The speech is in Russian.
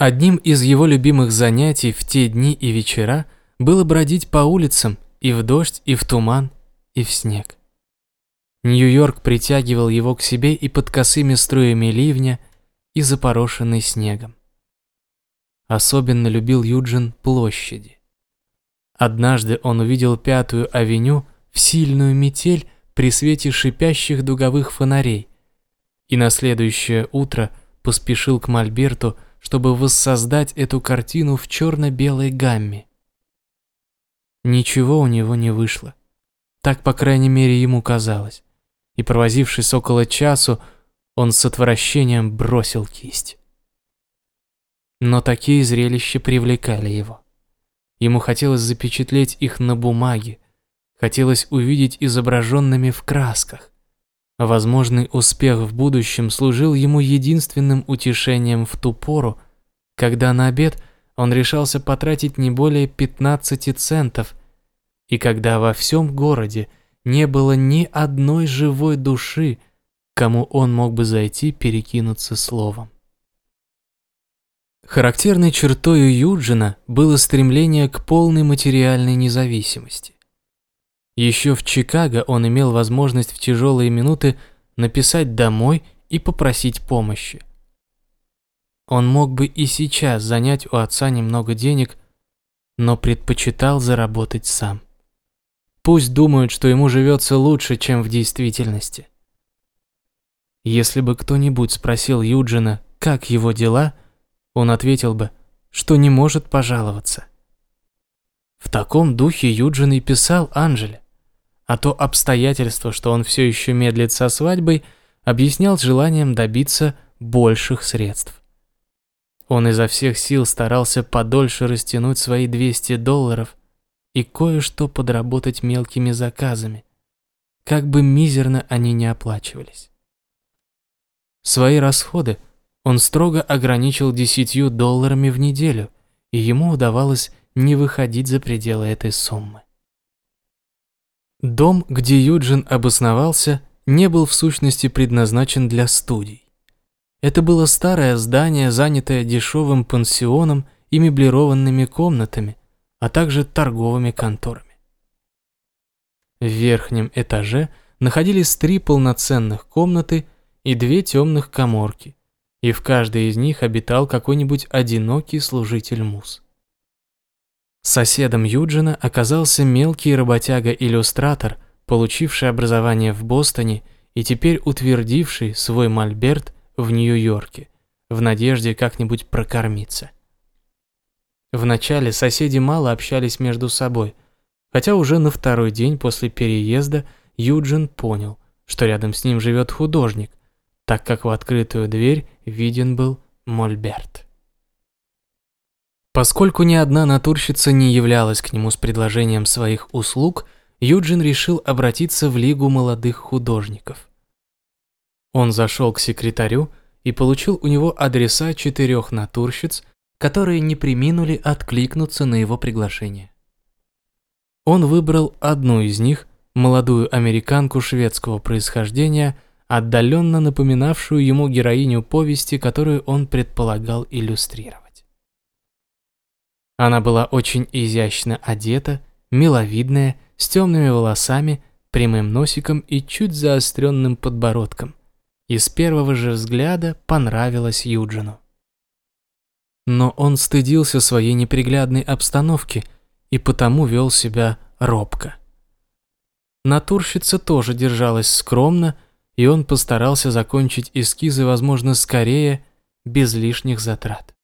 Одним из его любимых занятий в те дни и вечера было бродить по улицам и в дождь, и в туман, и в снег. Нью-Йорк притягивал его к себе и под косыми струями ливня, и запорошенный снегом. Особенно любил Юджин площади. Однажды он увидел Пятую авеню в сильную метель при свете шипящих дуговых фонарей, и на следующее утро поспешил к Мольберту, чтобы воссоздать эту картину в черно-белой гамме. Ничего у него не вышло. Так, по крайней мере, ему казалось. И провозившись около часу, он с отвращением бросил кисть. Но такие зрелища привлекали его. Ему хотелось запечатлеть их на бумаге, хотелось увидеть изображенными в красках. Возможный успех в будущем служил ему единственным утешением в ту пору, когда на обед он решался потратить не более 15 центов, и когда во всем городе не было ни одной живой души, кому он мог бы зайти перекинуться словом. Характерной чертой Юджина было стремление к полной материальной независимости. Еще в Чикаго он имел возможность в тяжелые минуты написать домой и попросить помощи. Он мог бы и сейчас занять у отца немного денег, но предпочитал заработать сам. Пусть думают, что ему живется лучше, чем в действительности. Если бы кто-нибудь спросил Юджина, как его дела, он ответил бы, что не может пожаловаться. В таком духе Юджин и писал Анжеле, а то обстоятельство, что он все еще медлит со свадьбой, объяснял желанием добиться больших средств. Он изо всех сил старался подольше растянуть свои 200 долларов и кое-что подработать мелкими заказами, как бы мизерно они не оплачивались. Свои расходы он строго ограничил десятью долларами в неделю, и ему удавалось не выходить за пределы этой суммы. Дом, где Юджин обосновался, не был в сущности предназначен для студий. Это было старое здание, занятое дешевым пансионом и меблированными комнатами, а также торговыми конторами. В верхнем этаже находились три полноценных комнаты и две темных коморки, и в каждой из них обитал какой-нибудь одинокий служитель мус. Соседом Юджина оказался мелкий работяга-иллюстратор, получивший образование в Бостоне и теперь утвердивший свой мольберт в Нью-Йорке, в надежде как-нибудь прокормиться. Вначале соседи мало общались между собой, хотя уже на второй день после переезда Юджин понял, что рядом с ним живет художник, так как в открытую дверь виден был Мольберт. Поскольку ни одна натурщица не являлась к нему с предложением своих услуг, Юджин решил обратиться в Лигу молодых художников. Он зашел к секретарю и получил у него адреса четырех натурщиц, которые не приминули откликнуться на его приглашение. Он выбрал одну из них, молодую американку шведского происхождения – отдаленно напоминавшую ему героиню повести, которую он предполагал иллюстрировать. Она была очень изящно одета, миловидная, с темными волосами, прямым носиком и чуть заостренным подбородком, и с первого же взгляда понравилась Юджину. Но он стыдился своей неприглядной обстановки и потому вел себя робко. Натурщица тоже держалась скромно, и он постарался закончить эскизы, возможно, скорее, без лишних затрат.